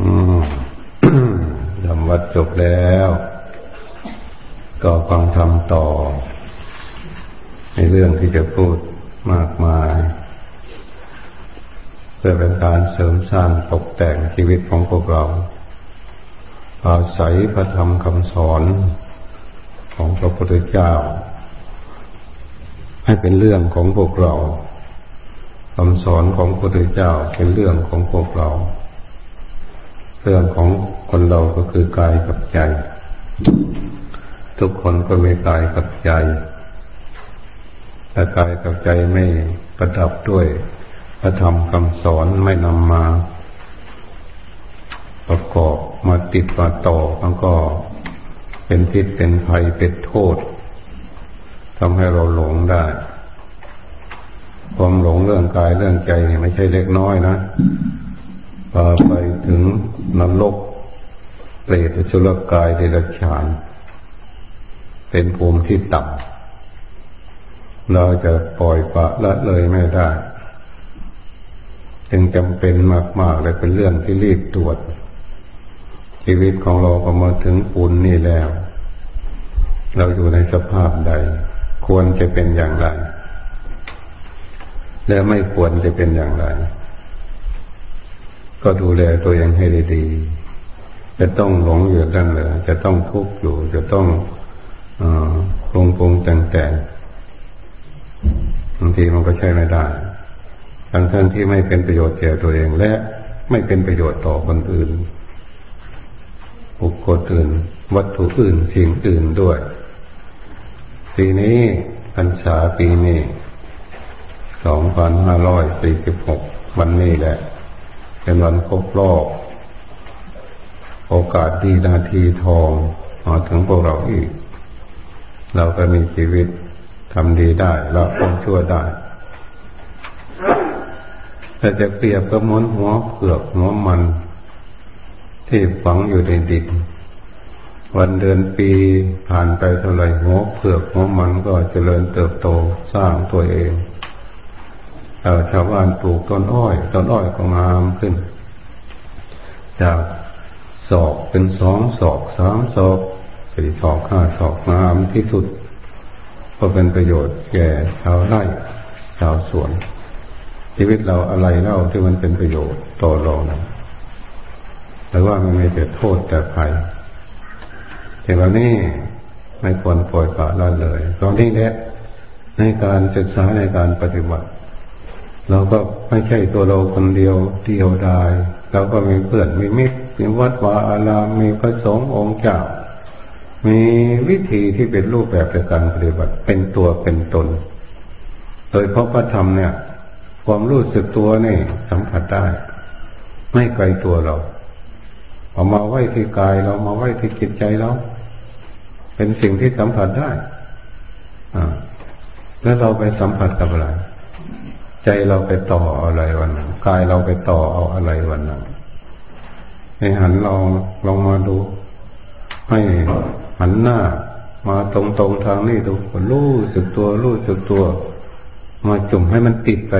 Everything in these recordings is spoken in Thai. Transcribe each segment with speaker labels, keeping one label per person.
Speaker 1: อืมทำวัดจบแล้ว ก็ฟังธรรมต่อ ในเรื่องที่จะพูดมากมาย เพื่อเป็นการเสริมสร้างตกแต่งชีวิตของพวกเรา อาศัยพระธรรมคำสอนของพระพุทธเจ้า ให้เป็นเรื่องของพวกเราคำสอนของพระพุทธเจ้าเป็นเรื่องของพวกเรา เรื่องของคนเราก็คือกายกับใจ ทุกคนก็มีกายกับใจแต่กายกับใจไม่ประดับด้วยพระธรรมคำสอนไม่นำมาประกอบมาติดมาต่อมันก็เป็นพิษเป็นภัยเป็นโทษทำให้เราหลงได้ ความหลงเรื่องกายเรื่องใจไม่ใช่เล็กน้อยนะ พาไปถึงนรกเปรตชุลกายเดรัจฉาน เป็นภูมิที่ต่ำเราจะปล่อยปะละเลยไม่ได้ จึงจำเป็นมากๆเลยเป็นเรื่องที่รีบตรวจ ชีวิตของเราก็มาถึงปูนนี่แล้ว เราอยู่ในสภาพใด ควรจะเป็นอย่างไร และไม่ควรจะเป็นอย่างไร ก็ดูแลตัวเองให้ดีๆจะต้องหลงอยู่ดั้นเลยจะต้องทุกข์อยู่ จะต้องปรุงปรุงแต่งแต่งบางทีมันก็ใช่ไม่ได้ทั้งท่านที่ไม่เป็นประโยชน์แก่ตัวเองและไม่เป็นประโยชน์ต่อคนอื่นบุคคลอื่น วัตถุอื่นสิ่งอื่นด้วยปีนี้พรรษาปีนี้สองพันห้าร้อยสี่สิบหกวันนี้แหละ เป็นวันครบรอบโอกาสดีนาทีทองมาถึงพวกเราอีก เราก็มีชีวิตทำดีได้ละความชั่วได้แต่จะเปรียบกับมนหัวเผือกหัวมัน ที่ฝังอยู่ในดินวันเดือนปีผ่านไปเท่าไรหัวเผือกหัวมันก็เจริญเติบโตสร้างตัวเอง ชาวบ้านปลูกต้นอ้อย ต้นอ้อยก็งามขึ้น จากศอกเป็นสองศอกสามศอกสี่ศอกห้าศอกงามที่สุดก็เป็นประโยชน์แก่ชาวไร่ชาวสวน ชีวิตเราอะไรเล่าที่มันเป็นประโยชน์ต่อเรานะหรือว่ามันไม่แต่โทษแต่ภัยแต่วันนี้ไม่ควรปล่อยปละละเลย ตอนนี้แหละในการศึกษาในการปฏิบัติ เราก็ไม่ใช่ตัวเราคนเดียวเดียวดายเราก็มีเพื่อนมีมิตรมีวัดวาอารามมีพระสงฆ์องค์เจ้า มีวิธีที่เป็นรูปแบบในการปฏิบัติเป็นตัวเป็นตน โดยเพราะพระธรรมเนี่ย ความรู้สึกตัวนี่สัมผัสได้ ไม่ไกลตัวเราเอามาไว้ที่กายเรามาไว้ที่จิตใจเราเป็นสิ่งที่สัมผัสได้ อ่า แล้วเราไปสัมผัสกับอะไร ใจเราไปต่ออะไรวันนั้นกายเราไปต่อเอาอะไรวันนั้นให้หันลองลองมาดู ให้หันหน้า มาตรงตรงทางนี้ดูรู้สึกตัวรู้สึกตัว มาจุ่มให้มันติดไป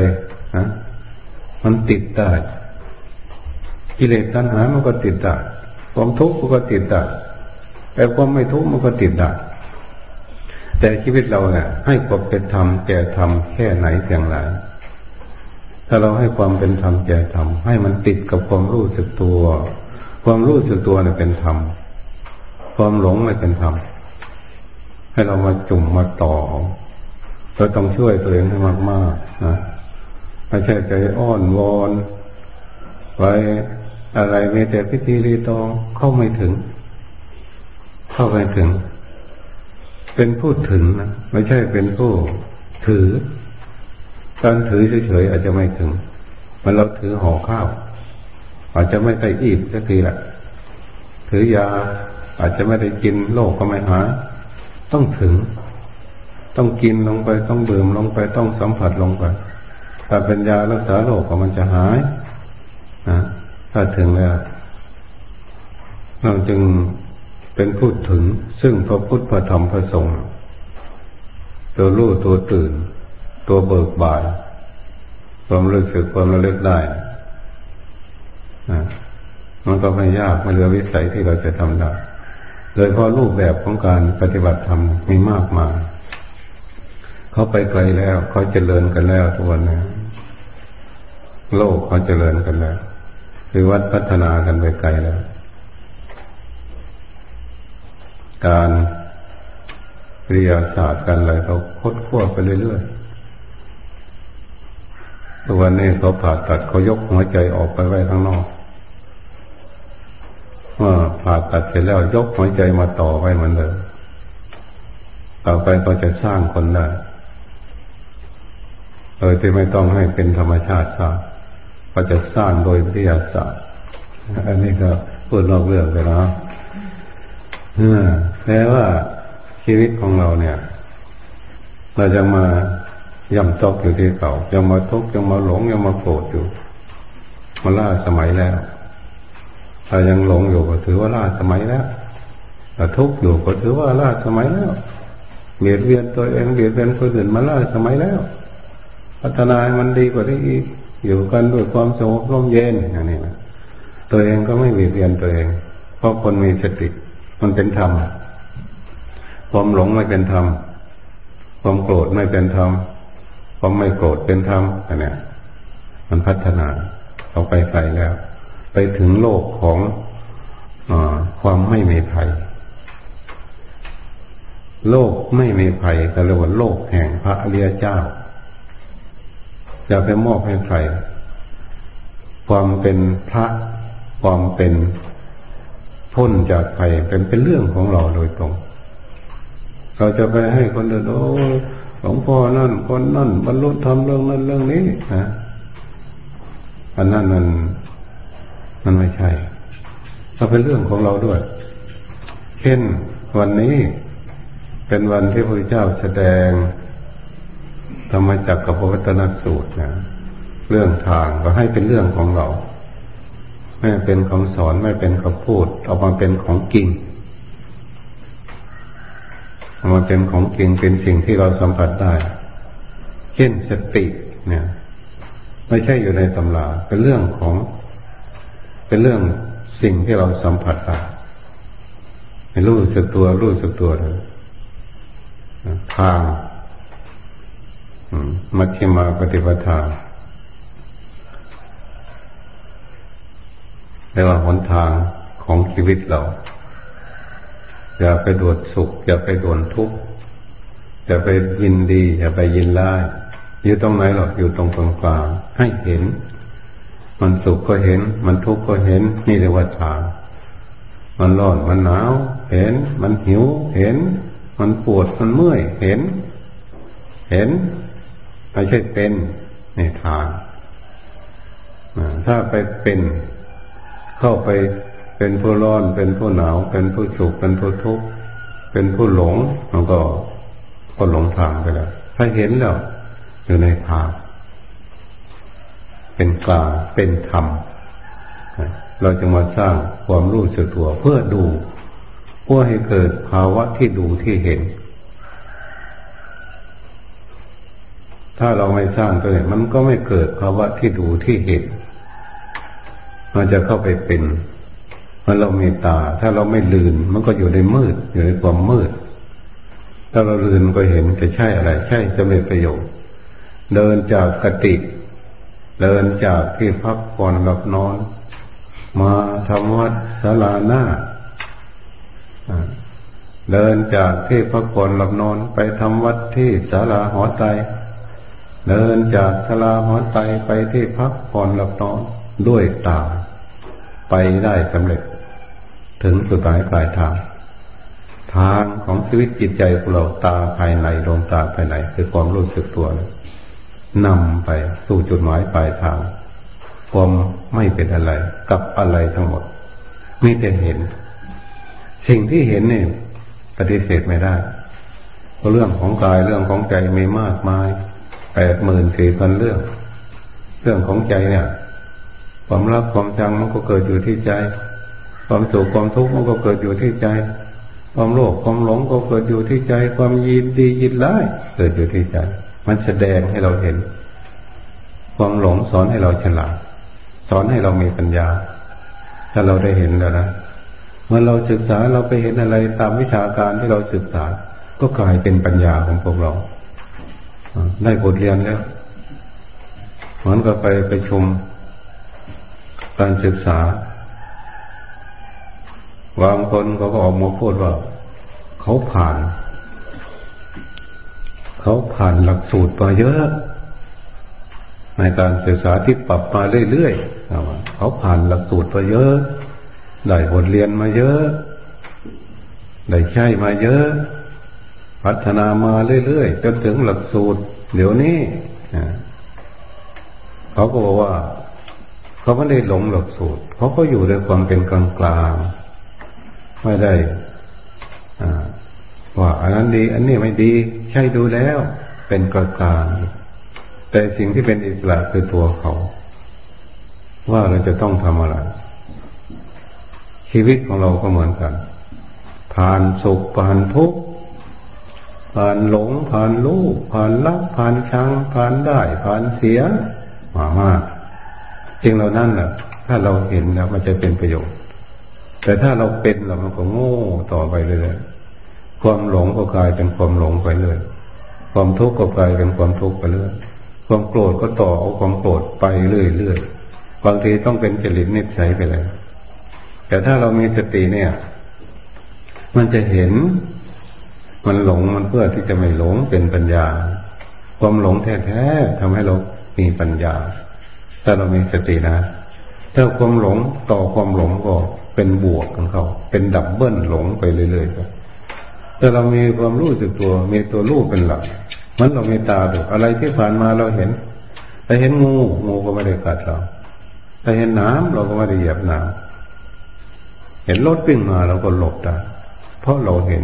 Speaker 1: นะมันติดได้กิเลสตัณหามันก็ติดได้ความทุกข์มันก็ติดได้แต่ความไม่ทุกข์มันก็ติดได้แต่ชีวิตเราเนี่ยให้ความเป็นธรรมแก่ธรรมแค่ไหนเพียงไร ถ้าเราให้ความเป็นธรรมแก่ธรรมให้มันติดกับความรู้สึกตัว ความรู้สึกตัวเนี่ยเป็นธรรมความหลงไม่เป็นธรรมให้เรามาจุ่มมาต่อเราต้องช่วยตัวเองให้มากๆนะไม่ใช่ใจอ้อนวอนไปอะไรมีแต่พิธีรีตองเข้าไม่ถึง เข้าไม่ถึง เป็นผู้ถึงนะไม่ใช่เป็นผู้ถือ การถือเฉยๆอาจจะไม่ถึง มันเราถือห่อข้าว อาจจะไม่ได้อิ่มสักทีละถือยาอาจจะไม่ได้กินโรคก็ไม่หายต้องถึง ต้องกินลงไปต้องดื่มลงไปต้องสัมผัสลงไปถ้าเป็นยารักษาโรคก็มันจะหายนะถ้าถึงแล้วเราจึงเป็นพูดถึง ซึ่งพระพุทธพระธรรมพระสงฆ์ตัวรู้ตัวตื่น ตัวเบิกบานความรู้สึกความระลึกได้มันก็ไม่ยากไม่เหลือวิสัยที่เราจะทำได้ โดยเพราะรูปแบบของการปฏิบัติธรรมมีมากมายเขาไปไกลแล้วเขาเจริญกันแล้วทุกวันนี้โลกเขาเจริญกันแล้ว คือวัดพัฒนากันไปไกลแล้ว การเรียนศาสตร์กันอะไรเขาคดขั้วไปเรื่อยๆ ทุกวันนี้เขาผ่าตัดเขายกหัวใจออกไปไว้ข้างนอกเมื่อผ่าตัดเสร็จแล้วยกหัวใจมาต่อไว้เหมือนเดิมต่อไปก็จะสร้างคนได้โดยที่ไม่ต้องให้เป็นธรรมชาติสร้างก็จะสร้างโดยวิทยาศาสตร์ อันนี้ก็พูดนอกเรื่องไปแล้วแต่ว่าชีวิตของเราเนี่ย เราจะมา ย่ำตกอยู่ที่เก่ายังมาทุกข์ยังมาหลงยังมาโกรธอยู่มาล่าสมัยแล้วถ้ายังหลงอยู่ก็ถือว่าล่าสมัยแล้วถ้าทุกข์อยู่ก็ถือว่าล่าสมัยแล้วเบียดเบียนตัวเองเบียดเบียนคนอื่นมาล่าสมัยแล้ว พัฒนามันดีกว่านี้อีกอยู่กันด้วยความสงบร่มเย็นอย่างนี้นะตัวเองก็ไม่เบียดเบียนตัวเอง เพราะคนมีสติมันเป็นธรรมความหลงไม่เป็นธรรมความโกรธไม่เป็นธรรม ความไม่โกรธเป็นธรรมอันนี้มันพัฒนาเอาไปไกลแล้ว ไปถึงโลกของอความไม่มีภัย โลกไม่มีภัยแต่เรียกว่าโลกแห่งพระอริยเจ้าจะไปมอบให้ใคร ความเป็นพระ ความเป็นพ้นจากภัยเป็นเป็นเรื่องของเราโดยตรง เราจะไปให้คนอื่นโอ้ หลวงพ่อนั่นคนนั่นบรรลุธรรมเรื่องนั้นเรื่องนี้นะอันนั้นมันมันไม่ใช่เราเป็นเรื่องของเราด้วย เช่นวันนี้เป็นวันที่พระเจ้าแสดงธรรมจักรกับพระวัตนสูตรนะเรื่องทางก็ให้เป็นเรื่องของเรา ไม่เป็นของสอนไม่เป็นคำพูดเอามาเป็นของจริง มันเป็นของจริงเป็นสิ่งที่เราสัมผัสได้ เช่นสติเนี่ย ไม่ใช่อยู่ในตำราเป็นเรื่องของ เป็นเรื่องสิ่งที่เราสัมผัสได้ให้รู้สึกตัวรู้สึกตัวเลยทางมัชฌิมาปฏิปทาเรียกว่าหนทางของชีวิตเรา อย่าไปโดดสุข อย่าไปโดนทุกข์อย่าไปยินดี อย่าไปยินร้ายอยู่ตรงไหนหรอกอยู่ตรงกลางกลางให้เห็น มันสุขก็เห็น มันทุกข์ก็เห็น นี่เรียกว่าทางมันร้อนมันหนาว เห็น มันหิว เห็น มันปวดมันเมื่อยเห็น เห็นไม่ใช่เป็นในทางถ้าไปเป็นเข้าไป เป็นผู้ร้อน เป็นผู้หนาว เป็นผู้สุข เป็นผู้ทุกข์ เป็นผู้หลงมันก็ก็หลงทางไปแล้วถ้าเห็นแล้วอยู่ในทาง เป็นกลาง เป็นธรรม เราจะมาสร้างความรู้สึกตัวเพื่อดูเพื่อให้เกิดภาวะที่ดูที่เห็น ถ้าเราไม่สร้างตัวนี้มันก็ไม่เกิดภาวะที่ดูที่เห็น มันจะเข้าไปเป็น มันเรามีตา ถ้าเราไม่ลืน มันก็อยู่ในมืด อยู่ในความมืด ถ้าเราลืนก็เห็นจะใช่อะไร ใช่จะเป็นประโยชน์ เดินจากกติ เดินจากที่พักผ่อนหลับนอน มาทำวัดศาลาหน้าเดินจากที่พักผ่อนหลับนอนไปทำวัดที่ศาลาหอใจเดินจากศาลาหอใจไปที่พักผ่อนหลับนอนด้วยตา ไปได้สำเร็จ ถึงสุดท้ายปลายทาง ทางของชีวิตจิตใจของเราตาภายในดวงตาภายในคือความรู้สึกตัวนำไปสู่จุดหมายปลายทาง ความไม่เป็นอะไรกับอะไรทั้งหมดมีแต่เห็น สิ่งที่เห็นเนี่ยปฏิเสธไม่ได้เพราะเรื่องของกายเรื่องของใจมีมากมายแปดหมื่นสี่พันเรื่อง เรื่องของใจเนี่ย ความรักความชังมันก็เกิดอยู่ที่ใจ ความสุขความทุกข์มันก็เกิดอยู่ที่ใจ ความโลภความหลงก็เกิดอยู่ที่ใจ ความยินดียินร้ายเกิดอยู่ที่ใจ มันแสดงให้เราเห็น ความหลงสอนให้เราฉลาดสอนให้เรามีปัญญา ถ้าเราได้เห็นแล้วนะเมื่อเราศึกษาเราไปเห็นอะไรตามวิชาการที่เราศึกษา ก็กลายเป็นปัญญาของพวกเราได้บทเรียนแล้วเหมือนกับไปไปชมการศึกษา บางคนเขาก็ออกมาพูดว่า เขาผ่าน เขาผ่านหลักสูตรมาเยอะ ในการศึกษาที่ปรับมาเรื่อยๆเขาผ่านหลักสูตรมาเยอะ ได้บทเรียนมาเยอะ ได้ใช้มาเยอะ พัฒนามาเรื่อยๆจนถึงหลักสูตร เดี๋ยวนี้เขาก็บอกว่า เขาไม่ได้หลงหลักสูตรเขาก็อยู่ในความเป็นกลางกลาง ไม่ได้ว่าอันนั้นดี อันนี้ไม่ดี ใช่ดูแล้ว เป็นกลางกาแต่สิ่งที่เป็นอิสระคือตัวเขา ว่าเราจะต้องทำอะไร ชีวิตของเราก็เหมือนกัน ผ่านสุขผ่านทุกข์ผ่านหลงผ่านรู้ผ่านรักผ่านชังผ่านได้ ผ่านเสียมามากจริงเรานั่นแหละถ้าเราเห็นแล้วมันจะเป็นประโยชน์ แต่ถ้าเราเป็นเรามันก็โง่ต่อไปเลยความหลงก็กลายเป็นความหลงไปเลยความทุกข์ก็กลายเป็นความทุกข์ไปเรื่อยความโกรธก็ต่อเอาความโกรธไปเรื่อยๆบางทีต้องเป็นจริตนิสัยไปเลยแต่ถ้าเรามีสติเนี่ย มันจะเห็น มันหลงมันเพื่อที่จะไม่หลงเป็นปัญญา ความหลงแท้ๆทำให้เรามีปัญญา ถ้าเรามีสตินะถ้าความหลงต่อความหลงก็ เป็นบวกของเขา เป็นดับเบิลหลงไปเรื่อยๆแต่เรามีความรู้สึกตัว มีตัวรู้เป็นหลัก มันเรามีตาดูอะไรที่ผ่านมาเราเห็นแต่เห็นงูงูก็ไม่ได้กัดเราแต่เห็นน้ำเราก็ไม่ได้เหยียบน้ำเห็นรถวิ่งมาเราก็หลบได้เพราะเราเห็น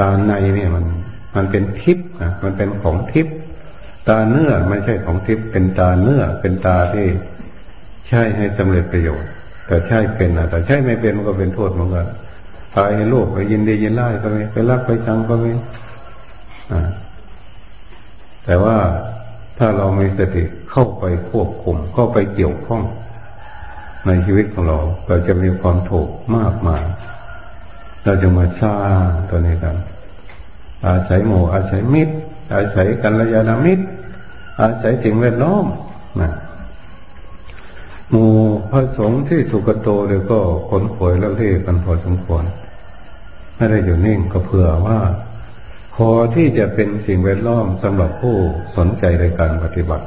Speaker 1: ตาในเนี่ยมัน มันเป็นทิพย์นะมันเป็นของทิพย์ตาเนื้อไม่ใช่ของทิพย์เป็นตาเนื้อเป็นตาที่ใช่ให้สำเร็จประโยชน์ แต่ใช่เป็นนะแต่ใช่ไม่เป็นมันก็เป็นโทษเหมือนกันตายให้โลกไปยินดียินไล่ก็มีไปรักไปชังก็มีแต่ว่าถ้าเรามีสติเข้าไปควบคุมเข้าไปเกี่ยวข้อง ในชีวิตของเรา เราจะมีความถูกมากมาย เราจะมาสร้างตัวนี้กัน อาศัยหมู่อาศัยมิตร อาศัยกัลยาณมิตร อาศัยสิ่งแวดล้อมนะหมู่ พระสงฆ์ที่สุกโตเลยก็ขนขวยแล้วเล่กันพอสมควรไม่ได้อยู่นิ่งก็เผื่อว่า พอที่จะเป็นสิ่งแวดล้อมสำหรับผู้สนใจในการปฏิบัติ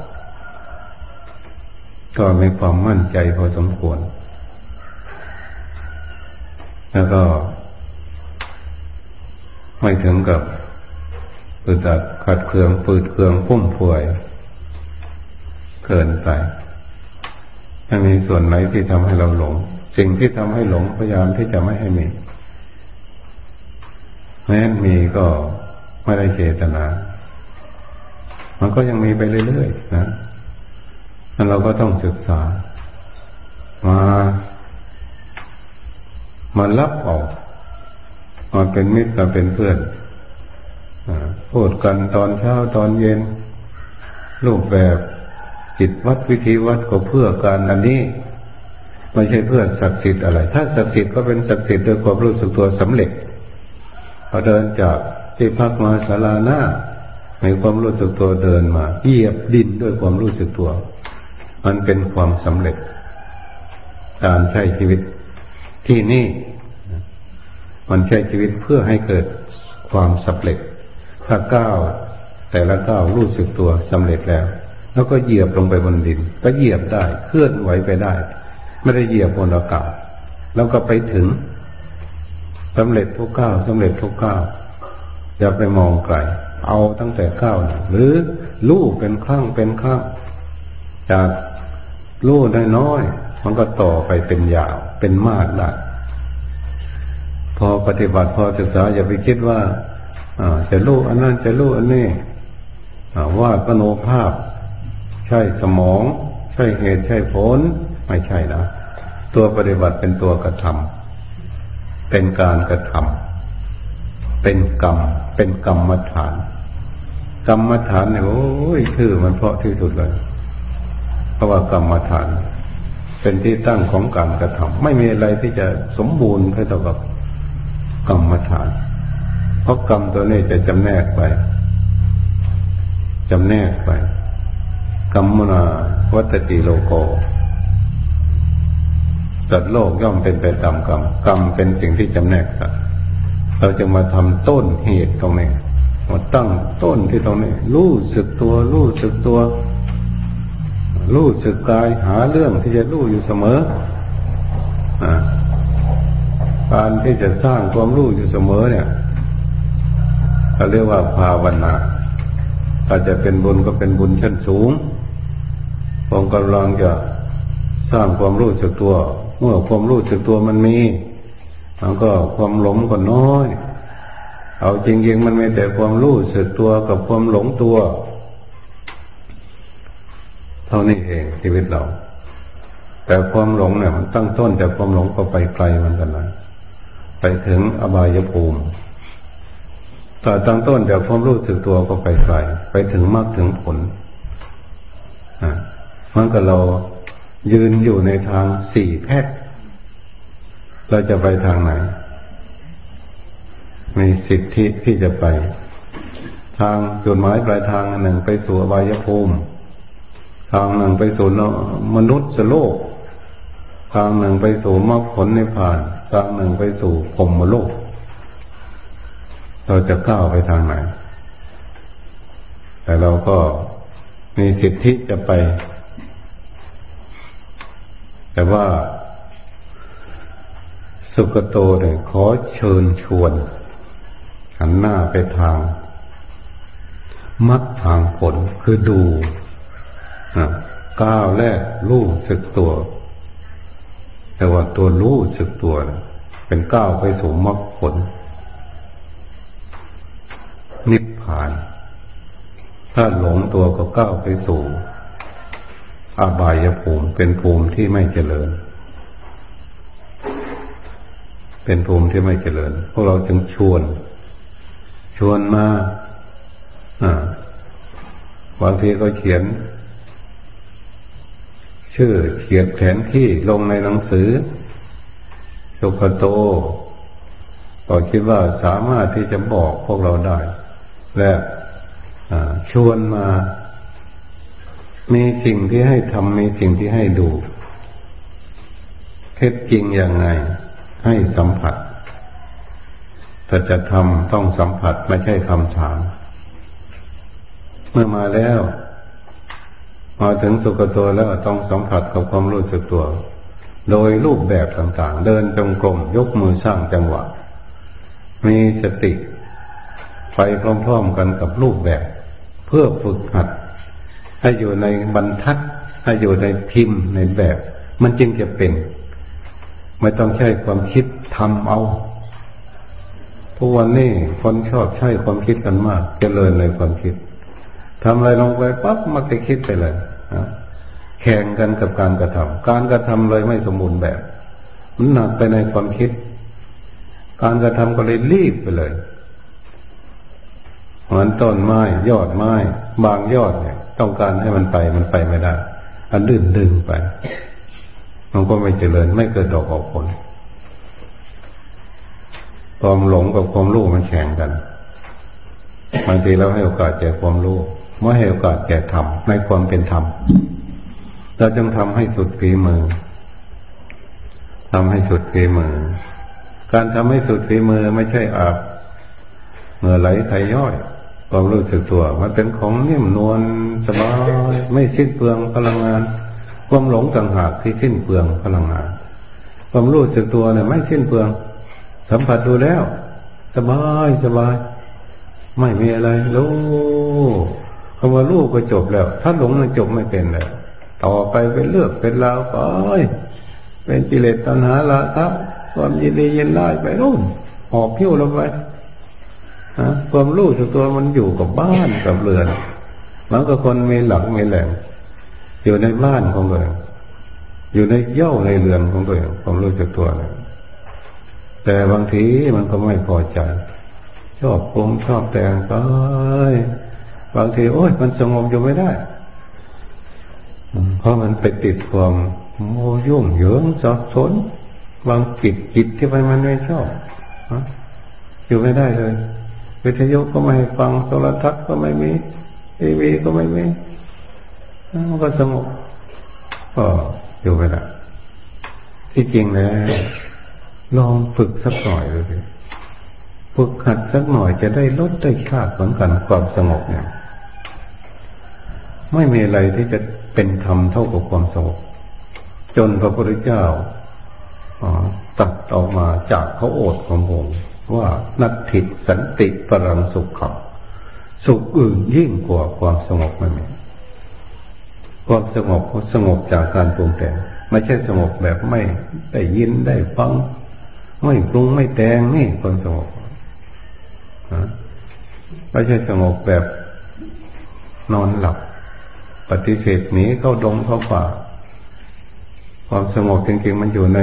Speaker 1: ก็มีความมั่นใจพอสมควร แล้วก็ ไม่ถึงกับปืดดัดขัดเคืองปืดเคืองพุ่มพวย เกินไป ถ้ามีส่วนไหนที่ทำให้เราหลง สิ่งที่ทำให้หลงพยายามที่จะไม่ให้มีแม้นมีก็ไม่ได้เจตนา มันก็ยังมีไปเรื่อยๆนะนั้นเราก็ต้องศึกษา มามารับออกมาเป็นมิตรมาเป็นเพื่อนพูดกันตอนเช้าตอนเย็น รูปแบบ จิตวัดวิธีวัดก็เพื่อการอันนี้ไม่ใช่เพื่อศักดิ์สิทธิ์อะไร ถ้าศักดิ์สิทธิ์ก็เป็นศักดิ์สิทธิ์ด้วยความรู้สึกตัวสำเร็จพอเดินจากที่พักมาศาลาหน้าในความรู้สึกตัวเดินมาเหยียบดินด้วยความรู้สึกตัว มันเป็นความสำเร็จ การใช้ชีวิตที่นี่มันใช้ชีวิตเพื่อให้เกิดความสำเร็จถ้าก้าวแต่ละก้าวรู้สึกตัวสำเร็จแล้ว แล้วก็เหยียบลงไปบนดิน ก็เหยียบได้ เคลื่อนไหวไปได้ ไม่ได้เหยียบบนอากาศ แล้วก็ไปถึงสำเร็จทุกก้าวสำเร็จทุกก้าวอย่าไปมองไกล เอาตั้งแต่ก้าวหรือลู่เป็นข้างเป็นข้างจากลู่น้อยๆมันก็ต่อไปเป็นยาว เป็นมากได้พอปฏิบัติพอศึกษาอย่าไปคิดว่าจะลู่อันนั้นจะลู่อันนี้ว่าปโนภาพ ใช่สมอง ใช่เหตุใช่ผล ไม่ใช่นะ ตัวปฏิบัติเป็นตัวกระทำเป็นการกระทำเป็นกรรม เป็นกรรมฐาน กรรมฐานเนี่ยโอ้ยชื่อมันเพราะที่สุดเลย เพราะว่ากรรมฐาน เป็นที่ตั้งของการกระทำไม่มีอะไรที่จะสมบูรณ์เท่ากับกรรมฐาน เพราะกรรมตัวนี้จะจำแนกไปจำแนกไป กรรมนาวัตติโลโกสัตว์โลกย่อมเป็นไปตามกรรม กรรมเป็นสิ่งที่จำแนกสัตว์เราจะมาทำต้นเหตุตรงนี้มาตั้งต้นที่ตรงนี้รู้สึกตัว รู้สึกตัว รู้สึกกายหาเรื่องที่จะรู้อยู่เสมออการที่จะสร้างความรู้อยู่เสมอเนี่ยเขาเรียกว่าภาวนาถ้าจะเป็นบุญก็เป็นบุญชั้นสูง ผมกำลังจะสร้างความรู้สึกตัว เมื่อความรู้สึกตัวมันมีมันก็ความหลงก็น้อย เอาจริงๆ มันมีแต่ความรู้สึกตัวกับความหลงตัว เท่านี้เองชีวิตเรา แต่ความหลงเนี่ยมันตั้งต้นจากความหลงก็ไปไกลมันกันนะไปถึงอบายภูมิแต่ตั้งต้นจากความรู้สึกตัวก็ไปไกลไปถึงมากถึงผลอ่า มันก็เรายืนอยู่ในทางสี่แพทย์เราจะไปทางไหน มีสิทธิที่จะไป ทางจุดหมายปลายทางหนึ่งไปสู่อบายภูมิ ทางหนึ่งไปสู่มนุษย์โลก ทางหนึ่งไปสู่มรรคผลในผ่าน ทางหนึ่งไปสู่พรมโลก เราจะก้าวไปทางไหน แต่เราก็มีสิทธิจะไป แต่ว่า สุกโตเนี่ยขอเชิญชวน หันหน้าไปทางมัดทางผลคือดูก้าวแรกรู้สึกตัว แต่ว่าตัวรู้สึกตัวเป็นก้าวไปสู่มรรคผล นิพพาน ถ้าหลงตัวก็ก้าวไปสู่ อาบายภูมิเป็นภูมิที่ไม่เจริญ เป็นภูมิที่ไม่เจริญ พวกเราจึงชวน ชวนมาอ่าบางทีก็เขียน ชื่อเขียนแผนที่ลงในหนังสือสุขโต ก็คิดว่าสามารถที่จะบอกพวกเราได้ และชวนมา มีสิ่งที่ให้ทำมีสิ่งที่ให้ดูเท็จจริงอย่างไงให้สัมผัสถ้าจะทำต้องสัมผัสไม่ใช่คำถาม เมื่อมาแล้วมาถึงสุกตัวแล้วต้องสัมผัสกับความรู้สึกตัว โดยรูปแบบต่างๆ เดินจงกรมยกมือสร้างจังหวะ มีสติ ไปพร้อมๆกันกับรูปแบบ เพื่อฝึกหัด ให้อยู่ในบรรทัด ให้อยู่ในพิมพ์ในแบบ มันจึงจะเป็น ไม่ต้องใช้ความคิดทำเอาทุกวันนี้คนชอบใช้ความคิดกันมากเจริญในความคิดทำอะไรลงไปปั๊บมักจะคิดไปเลยแข่งกันกับการกระทำการกระทำเลยไม่สมบูรณ์แบบมันหนักไปในความคิด การกระทำก็เลยรีบไปเลยเหมือนต้นไม้ยอดไม้ บางยอดเนี่ย ต้องการให้มันไปมันไปไม่ได้ อันดึงดึงไป มันก็ไม่เจริญไม่เกิดดอกออกผลความหลงกับความรู้มันแข่งกันบางทีเราให้โอกาสแก่ความรู้ไม่ให้โอกาสแก่ธรรมในความเป็นธรรมเราจึงทำให้สุดฝีมือทำให้สุดฝีมือ การทำให้สุดฝีมือไม่ใช่อาบเมื่อไหลไทย่อย ความรู้สึกตัว มันเป็นของนิ่มนวลสบายไม่สิ้นเปลืองพลังงาน ความหลงต่างหากที่สิ้นเปลืองพลังงาน ความรู้สึกตัวเนี่ยไม่สิ้นเปลือง สัมผัสดูแล้ว สบายสบาย ไม่มีอะไรรู้คำว่ารู้ก็จบแล้ว ถ้าหลงมันจบไม่เป็นแล้วต่อไปเป็นเลือกเป็นราวไปเป็นกิเลสตัณหาละครับความยินดียินไล่ไปรุ่นหอบพิ้วลงไปฮะ ความรู้สึกตัวมันอยู่กับบ้านกับเรือนมันก็คนมีหลักมีแหล่งอยู่ในบ้านของตัวเองอยู่ในเย่าในเรือนของตัวเองความรู้จักตัวนะแต่บางทีมันก็ไม่พอใจ ชอบปรุงชอบแต่งไปบางทีโอ้ยมันสงบอยู่ไม่ได้ เพราะมันไปติดความโมยุ่งเหยิงสับสนบางกิจจิตที่ไปมันไม่ชอบอยู่ไม่ได้เลย วิทยุก็ไม่ฟังโทรทัศน์ก็ไม่มีทีวีก็ไม่มีมันก็สงบก็อยู่ไปละที่จริงแล้วลองฝึกสักหน่อยเลยฝึกหัดสักหน่อยจะได้ลดได้ชาเหมือนกันความสงบเนี่ย ไม่มีอะไรที่จะเป็นธรรมเท่ากับความสงบจนพระพุทธเจ้าตัดออกมาจากเขาโอดของผม ว่านัตถิสันติปรังสุขขับสุขอื่นยิ่งกว่าความสงบไม่มีความสงบสงบจากการปรุงแต่งไม่ใช่สงบแบบไม่ได้ยินได้ฟัง ไม่ปรุงไม่แต่งนี่ความสงบไม่ใช่สงบแบบนอนหลับ ปฏิเสธหนีเข้าดงเข้าป่า ความสงบจริงๆมันอยู่ใน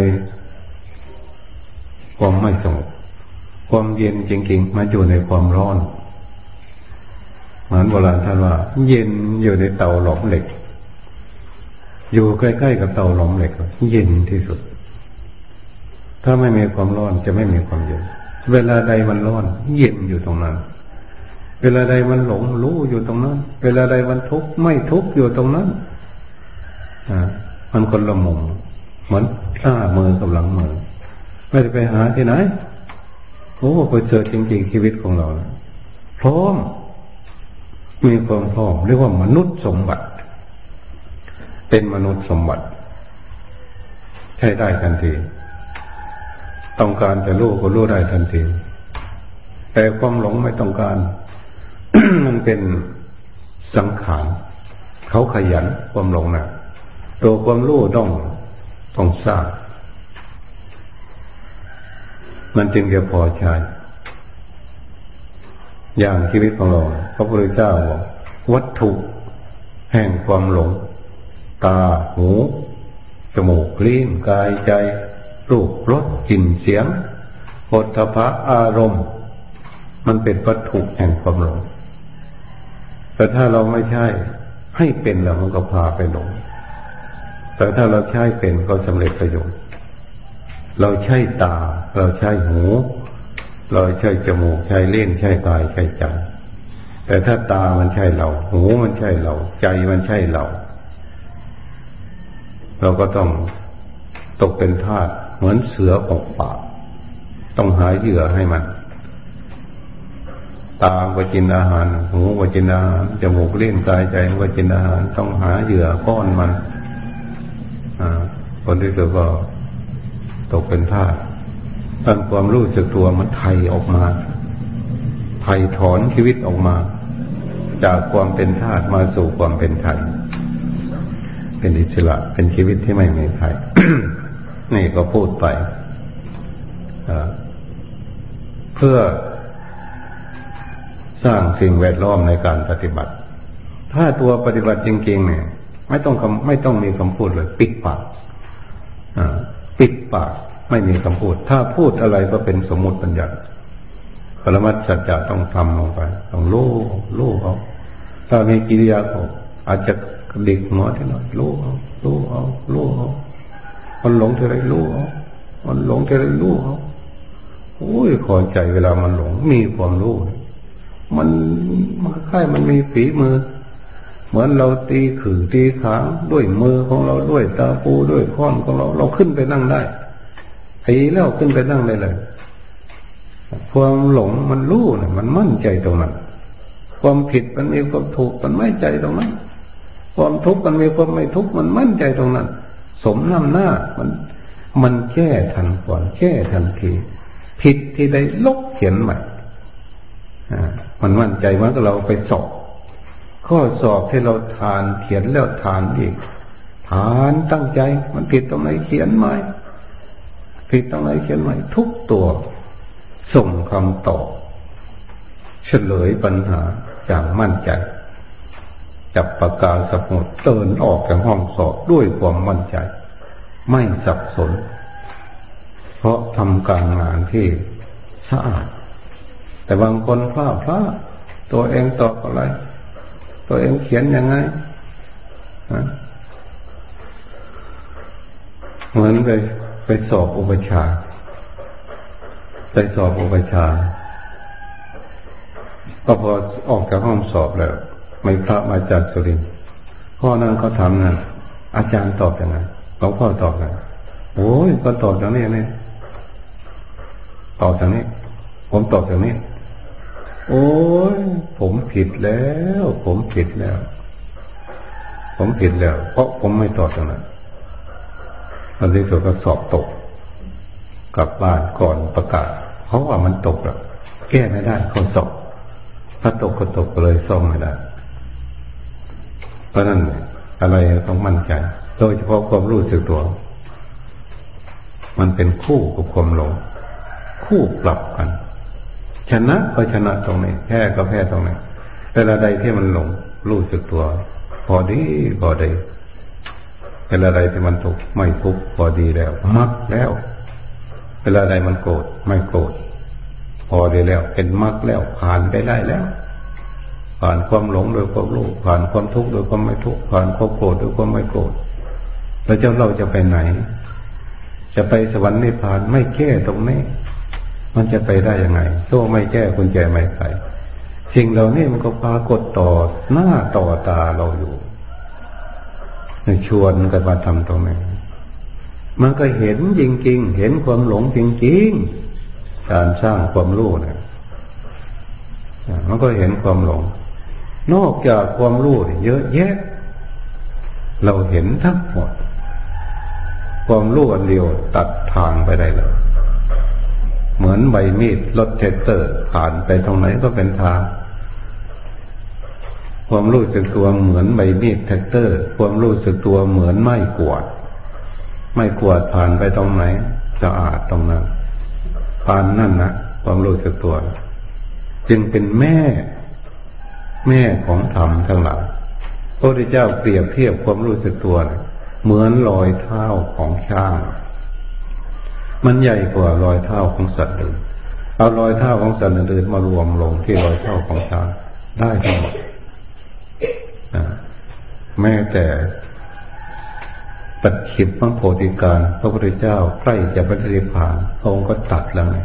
Speaker 1: ความไม่สงบ ความเย็นจริงๆมันอยู่ในความร้อนเหมือนโบราณท่านว่า เย็นอยู่ในเตาหลอมเหล็ก อยู่ใกล้ๆกับเตาหลอมเหล็ก เย็นที่สุด ถ้าไม่มีความร้อนจะไม่มีความเย็น เวลาใดมันร้อน เย็นอยู่ตรงนั้น เวลาใดมันหลงรู้อยู่ตรงนั้น เวลาใดมันทุกข์ไม่ทุกข์อยู่ตรงนั้นอ่ามันคนละมุมเหมือนข้ามือกับหลังมือไม่ได้ไปหาที่ไหน โอ้ไปเจอจริงๆชีวิตของเรา พร้อม มีความพร้อมเรียกว่ามนุษย์สมบัติ เป็นมนุษย์สมบัติ ใช้ได้ทันที ต้องการจะรู้ก็รู้ได้ทันที แต่ความหลงไม่ต้องการ มันเป็นสังขารเขาขยันความหลงนะ่ะตัวความรู้ต้องต้องสร้าง มันจึงจะพอใช้อย่างชีวิตของเราพระพุทธเจ้าบอกวัตถุแห่งความหลง ตาหูจมูกลิ้นกายใจรูปรสกลิ่นเสียงโผฏฐะอารมณ์ มันเป็นวัตถุแห่งความหลง แต่ถ้าเราไม่ใช่ให้เป็นแล้วมันก็พาไปหลง แต่ถ้าเราใช้เป็นก็สำเร็จประโยชน์ เราใช้ตา เราใช้หู เราใช้จมูก ใช้เล่นใช้กายใช้ใจ แต่ถ้าตามันใช่เรา หูมันใช่เรา ใจมันใช่เรา เราก็ต้องตกเป็นทาสเหมือนเสือของป่า ต้องหาเหยื่อให้มัน ตาก็กินอาหาร หูก็กินอาหาร จมูกเล่นกายใจก็กินอาหาร ต้องหาเหยื่อป้อนมันคนที่สุดก็ ตกเป็นทาตั้งความรู้สึกตัวมันไทยออกมา ไทยถอนชีวิตออกมา จากความเป็นทาสมาสู่ความเป็นไทย เป็นอิสระ เป็นชีวิตที่ไม่มีไทย นี่ก็พูดไปเพื่อสร้างสิ่งแวดล้อมในการปฏิบัติ ถ้าตัวปฏิบัติจริงๆเนี่ย ไม่ต้องไม่ต้องมีคำพูดเลย ปิดปาก ปิดปากไม่มีคำพูด ถ้าพูดอะไรก็เป็นสมมติปัญญาปรมัตสัจจะต้องทำลงไป ต้องรู้รู้เอาถ้ามีกิริยาเขาอาจจะเดิกหัวที่หน่อยรู้เอารู้เอารู้เอามันหลงที่ไรรู้เอามันหลงที่ไรรู้เอาโอ้ยคอยใจเวลามันหลงมีความรู้มันมันค่ายมันมีฝีมือ เหมือนเราตีขื่อตีขางด้วยมือของเราด้วยตาปูด้วยค้อนของเรา เราขึ้นไปนั่งได้ไอ้แล้วขึ้นไปนั่งได้เลยความหลงมันรู้เนี่ยมันมั่นใจตรงนั้น ความผิดมันมีความถูกมันไม่ใจตรงนั้น ความทุกข์มันมีความไม่ทุกข์มันมั่นใจตรงนั้น สมน้ำหน้ามัน มันแก้ทันก่อนแก้ทันที ผิดที่ได้ลบเขียนใหม่อ่ามันมั่นใจว่าเราไปสอบ ข้อสอบให้เราทานเขียนแล้วทานอีก ทานตั้งใจ มันผิดตรงไหนเขียนใหม่ผิดตรงไหนเขียนใหม่ทุกตัว ส่งคำตอบเฉลยปัญหาอย่างมั่นใจ จับปากกาสมุดเดินออกจากห้องสอบด้วยความมั่นใจ ไม่สับสน เพราะทำการงานที่สะอาด แต่บางคนพลาดพลาดตัวเองตอบอะไร ตัวเองเขียนยังไงเหมือนไปไปสอบอุปชาไปสอบอุปชา ก็พอออกจากห้องสอบแล้ว ไม่พระมาจากสุรินพ่อนั่งเขาทำนั่นอาจารย์ตอบยังไงหลวงพ่อตอบยังไงโอ้ยก็ตอบอย่างนี้นี่ตอบอย่างนี้ ผมตอบอย่างนี้ โอ้ยผมผิดแล้ว ผมผิดแล้ว ผมผิดแล้ว เพราะผมไม่ตอบอย่างนั้นตอนที่สุดก็สอบตก กลับบ้านก่อนประกาศ เพราะว่ามันตกแล้วแก้ไม่ได้เขาสอบถ้าตกก็ตกเลยซ่อมไม่ได้เพราะนั้นอะไรต้องมั่นใจ โดยเฉพาะความรู้สึกตัว มันเป็นคู่กับความหลง คู่ปรับกัน ชนะก็ชนะตรงนี้แพ้ก็แพ้ตรงนี้เวลาใดที่มันหลงรู้สึกตัว พอดีพอดีเวลาใดที่มันทุกข์ไม่ทุกข์พอดีแล้ว มักแล้ว เวลาใดมันโกรธไม่โกรธพอด้แล้ว เป็นมรรคแล้ว ผ่านไปได้แล้ว ผ่านความหลงโดยความรู้ผ่านความทุกข์โดยความไม่ทุกข์ผ่านความโกรธโดยความไม่โกรธแล้วเจ้าเราจะไปไหน จะไปสวรรค์นิพพานไม่แก้ตรงนี้ มันจะไปได้ยังไงตัวไม่แก้กุญแจไม่ไขสิ่งเหล่านี้มันก็ปรากฏต่อหน้าต่อตาเราอยู่ชวนกันมาทำตรงนี้มันก็เห็นจริงๆ เห็นความหลงจริงๆ การสร้างความรู้เนี่ยมันก็เห็นความหลง นอกจากความรู้เยอะแยะ เราเห็นทั้งหมด ความรู้อันเดียวตัดทางไปได้เลย เหมือนใบมีดรถแทรกเตอร์ผ่านไปตรงไหนก็เป็นทาง ความรู้สึกตัวเหมือนใบมีดแทรกเตอร์ ความรู้สึกตัวเหมือนไม้กวาด ไม้กวาดผ่านไปตรงไหนสะอาดตรงนั้นปานนั่นนะความรู้สึกตัว จึงเป็นแม่ แม่ของธรรมทั้งหลายพระพุทธเจ้าเปรียบเทียบความรู้สึกตัวเหมือนรอยเท้าของช้าง มันใหญ่กว่ารอยเท้าของสัตว์อื่นเอารอยเท้าของสัตว์อื่นมารวมลงที่รอยเท้าของช้างได้ทั้งหมดแม้แต่ตัดขิดพระโพธิการ พระพุทธเจ้าใกล้จะปฏิริพานพระองค์ก็ตัดแล้วไง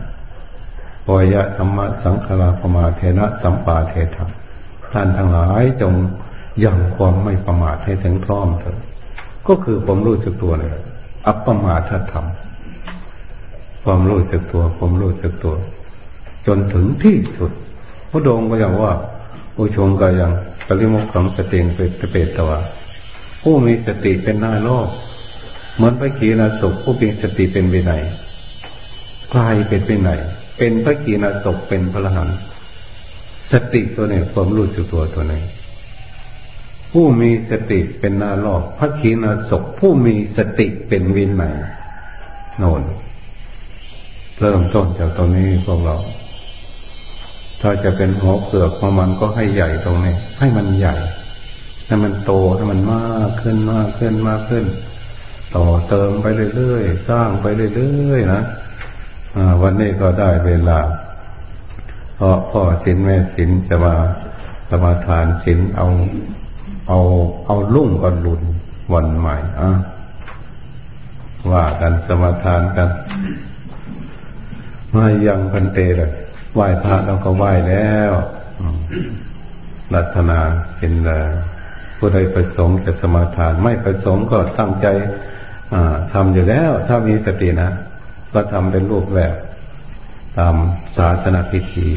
Speaker 1: ปอยะธรรมะสังขาราปมาเทนะสัมปาเทธรรมท่านทั้งหลายจงยังความไม่ประมาทให้ถึงพร้อมเถิดก็คือความรู้สึกตัวเลยอัปปมาทธรรม ความรู้สึกตัว ความรู้สึกตัว จนถึงที่สุดพระองค์ก็อย่างว่าอุชงก็ยังปริมุขขังสติงเปเปตวะผู้มีสติเป็นหน้าโลก เหมือนพระขีณาสพผู้เป็นสติเป็นวินัยกลายเป็นวินัยเป็นพระขีณาสพเป็นพระหันสติตัวนี้ความรู้สึกตัวตัวนี้ผู้มีสติเป็นนาลอกพระขีณาสพผู้มีสติเป็นวินัยโน่น เริ่มต้นจากตรงนี้พวกเรา ถ้าจะเป็นหัวเปลือกของมันก็ให้ใหญ่ตรงนี้ ให้มันใหญ่ให้มันโตให้มันมากขึ้นมากขึ้นมากขึ้น ต่อเติมไปเรื่อยๆสร้างไปเรื่อยๆนะวันนี้ก็ได้เวลาเพราะพ่อสินแม่สินจะมาสมาทานสินเอา เอาเอาลุ่งก่อนลุนวันใหม่อะว่ากันสมาทานกัน มายังพันเตเลยไหว้พระเราก็ไหว้แล้วรัตนาเป็นผู้ใดประสงค์จะสมาทาน ไม่ประสงค์ก็ตั้งใจทำอยู่แล้ว ถ้ามีสตินะ ก็ทำเป็นรูปแบบ ตามศาสนาพิธี